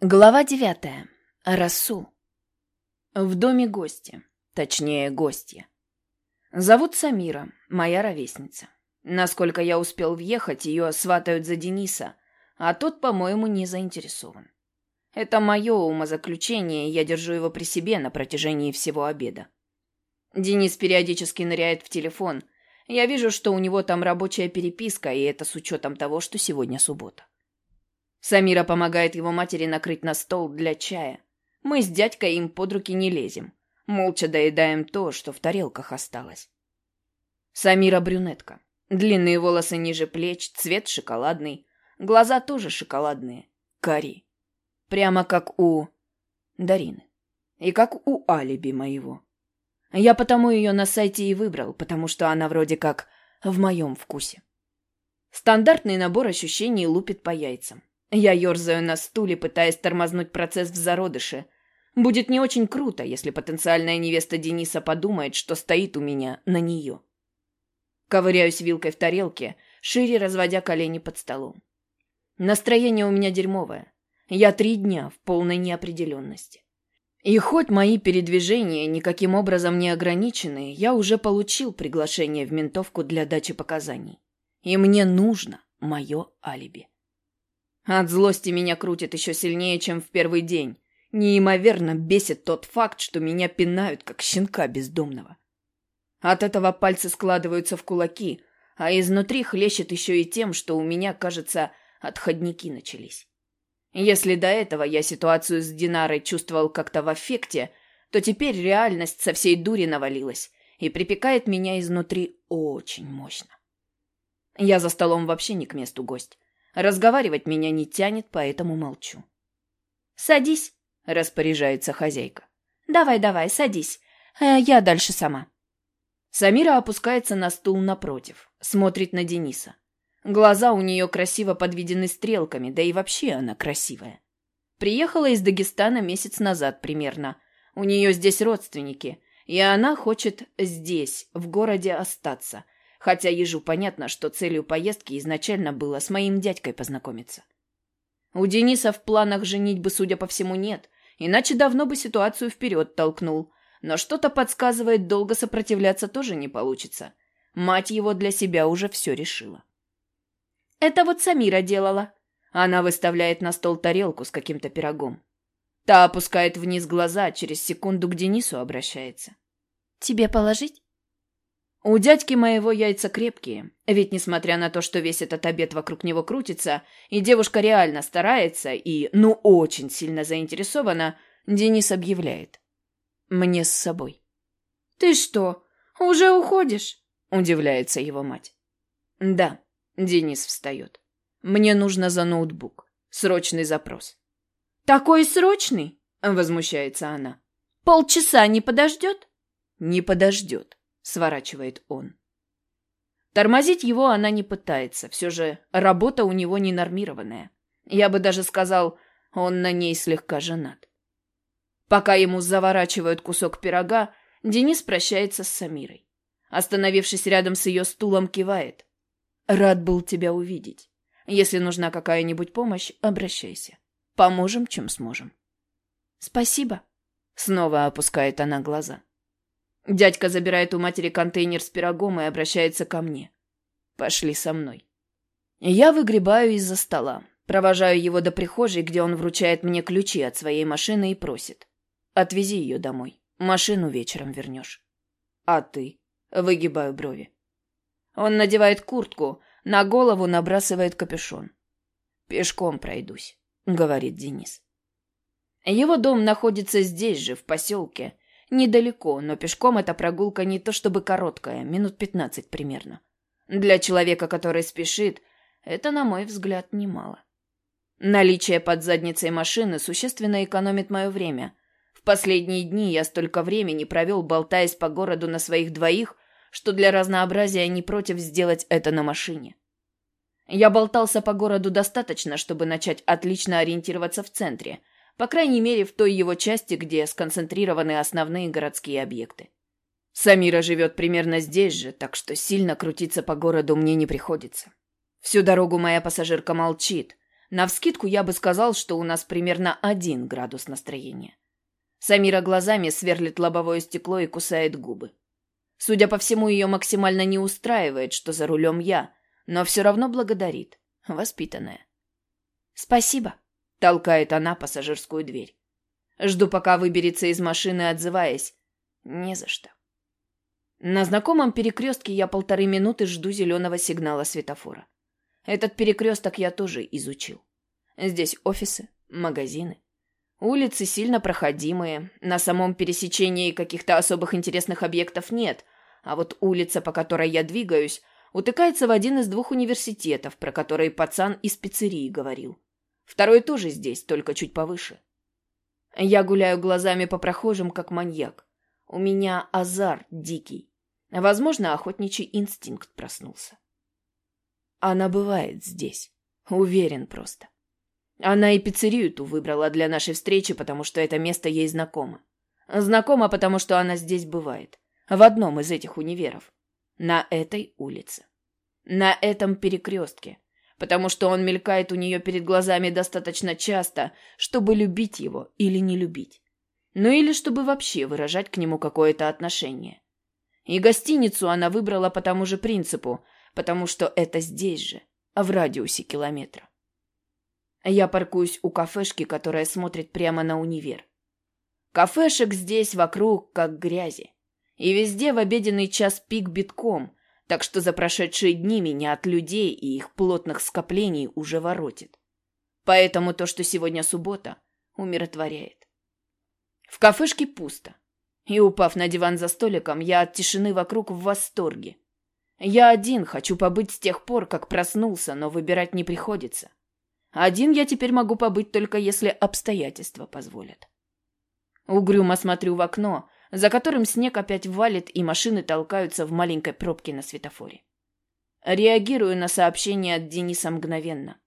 Глава девятая. Расул. В доме гости. Точнее, гостья. Зовут Самира, моя ровесница. Насколько я успел въехать, ее сватают за Дениса, а тот, по-моему, не заинтересован. Это мое умозаключение, я держу его при себе на протяжении всего обеда. Денис периодически ныряет в телефон. Я вижу, что у него там рабочая переписка, и это с учетом того, что сегодня суббота. Самира помогает его матери накрыть на стол для чая. Мы с дядькой им под руки не лезем. Молча доедаем то, что в тарелках осталось. Самира брюнетка. Длинные волосы ниже плеч, цвет шоколадный. Глаза тоже шоколадные. Кари. Прямо как у Дарины. И как у алиби моего. Я потому ее на сайте и выбрал, потому что она вроде как в моем вкусе. Стандартный набор ощущений лупит по яйцам. Я ерзаю на стуле, пытаясь тормознуть процесс в зародыше. Будет не очень круто, если потенциальная невеста Дениса подумает, что стоит у меня на нее. Ковыряюсь вилкой в тарелке, шире разводя колени под столом. Настроение у меня дерьмовое. Я три дня в полной неопределенности. И хоть мои передвижения никаким образом не ограничены, я уже получил приглашение в ментовку для дачи показаний. И мне нужно мое алиби. От злости меня крутит еще сильнее, чем в первый день. Неимоверно бесит тот факт, что меня пинают, как щенка бездомного. От этого пальцы складываются в кулаки, а изнутри хлещет еще и тем, что у меня, кажется, отходники начались. Если до этого я ситуацию с Динарой чувствовал как-то в аффекте, то теперь реальность со всей дури навалилась и припекает меня изнутри очень мощно. Я за столом вообще не к месту гость. Разговаривать меня не тянет, поэтому молчу. «Садись», — распоряжается хозяйка. «Давай, давай, садись. Э, я дальше сама». Самира опускается на стул напротив, смотрит на Дениса. Глаза у нее красиво подведены стрелками, да и вообще она красивая. Приехала из Дагестана месяц назад примерно. У нее здесь родственники, и она хочет здесь, в городе, остаться — хотя ежу понятно, что целью поездки изначально было с моим дядькой познакомиться. У Дениса в планах женитьбы, судя по всему, нет, иначе давно бы ситуацию вперед толкнул. Но что-то подсказывает, долго сопротивляться тоже не получится. Мать его для себя уже все решила. «Это вот Самира делала». Она выставляет на стол тарелку с каким-то пирогом. Та опускает вниз глаза, через секунду к Денису обращается. «Тебе положить?» У дядьки моего яйца крепкие, ведь несмотря на то, что весь этот обед вокруг него крутится, и девушка реально старается и, ну, очень сильно заинтересована, Денис объявляет. Мне с собой. «Ты что, уже уходишь?» – удивляется его мать. «Да», – Денис встает. «Мне нужно за ноутбук. Срочный запрос». «Такой срочный?» – возмущается она. «Полчаса не подождет?» «Не подождет сворачивает он. Тормозить его она не пытается, все же работа у него ненормированная. Я бы даже сказал, он на ней слегка женат. Пока ему заворачивают кусок пирога, Денис прощается с Самирой. Остановившись рядом с ее стулом, кивает. «Рад был тебя увидеть. Если нужна какая-нибудь помощь, обращайся. Поможем, чем сможем». «Спасибо», — снова опускает она глаза. Дядька забирает у матери контейнер с пирогом и обращается ко мне. «Пошли со мной». Я выгребаю из-за стола, провожаю его до прихожей, где он вручает мне ключи от своей машины и просит. «Отвези ее домой. Машину вечером вернешь». «А ты?» — выгибаю брови. Он надевает куртку, на голову набрасывает капюшон. «Пешком пройдусь», — говорит Денис. Его дом находится здесь же, в поселке, Недалеко, но пешком эта прогулка не то чтобы короткая, минут пятнадцать примерно. Для человека, который спешит, это, на мой взгляд, немало. Наличие под задницей машины существенно экономит мое время. В последние дни я столько времени провел, болтаясь по городу на своих двоих, что для разнообразия не против сделать это на машине. Я болтался по городу достаточно, чтобы начать отлично ориентироваться в центре – по крайней мере, в той его части, где сконцентрированы основные городские объекты. Самира живет примерно здесь же, так что сильно крутиться по городу мне не приходится. Всю дорогу моя пассажирка молчит, Навскидку я бы сказал, что у нас примерно один градус настроения. Самира глазами сверлит лобовое стекло и кусает губы. Судя по всему, ее максимально не устраивает, что за рулем я, но все равно благодарит. Воспитанная. «Спасибо», — толкает она пассажирскую дверь. Жду, пока выберется из машины, отзываясь. «Не за что». На знакомом перекрестке я полторы минуты жду зеленого сигнала светофора. Этот перекресток я тоже изучил. Здесь офисы, магазины. Улицы сильно проходимые, на самом пересечении каких-то особых интересных объектов нет, а вот улица, по которой я двигаюсь, утыкается в один из двух университетов, про которые пацан из пиццерии говорил. Второй тоже здесь, только чуть повыше. Я гуляю глазами по прохожим, как маньяк. У меня азарт дикий. Возможно, охотничий инстинкт проснулся. Она бывает здесь. Уверен просто. Она и пиццерию ту выбрала для нашей встречи, потому что это место ей знакомо. Знакомо, потому что она здесь бывает. В одном из этих универов. На этой улице. На этом перекрестке. Потому что он мелькает у нее перед глазами достаточно часто, чтобы любить его или не любить. Ну или чтобы вообще выражать к нему какое-то отношение. И гостиницу она выбрала по тому же принципу, потому что это здесь же, в радиусе километра. Я паркуюсь у кафешки, которая смотрит прямо на универ. Кафешек здесь вокруг как грязи. И везде в обеденный час пик битком, так что за прошедшие дни меня от людей и их плотных скоплений уже воротит. Поэтому то, что сегодня суббота, умиротворяет. В кафешке пусто. И, упав на диван за столиком, я от тишины вокруг в восторге. Я один хочу побыть с тех пор, как проснулся, но выбирать не приходится. Один я теперь могу побыть только если обстоятельства позволят. Угрюмо смотрю в окно, за которым снег опять валит и машины толкаются в маленькой пробке на светофоре. Реагирую на сообщение от Дениса мгновенно.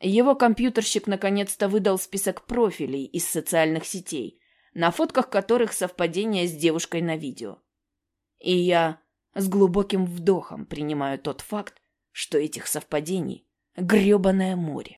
Его компьютерщик наконец-то выдал список профилей из социальных сетей, на фотках которых совпадение с девушкой на видео. И я с глубоким вдохом принимаю тот факт, что этих совпадений грёбаное море.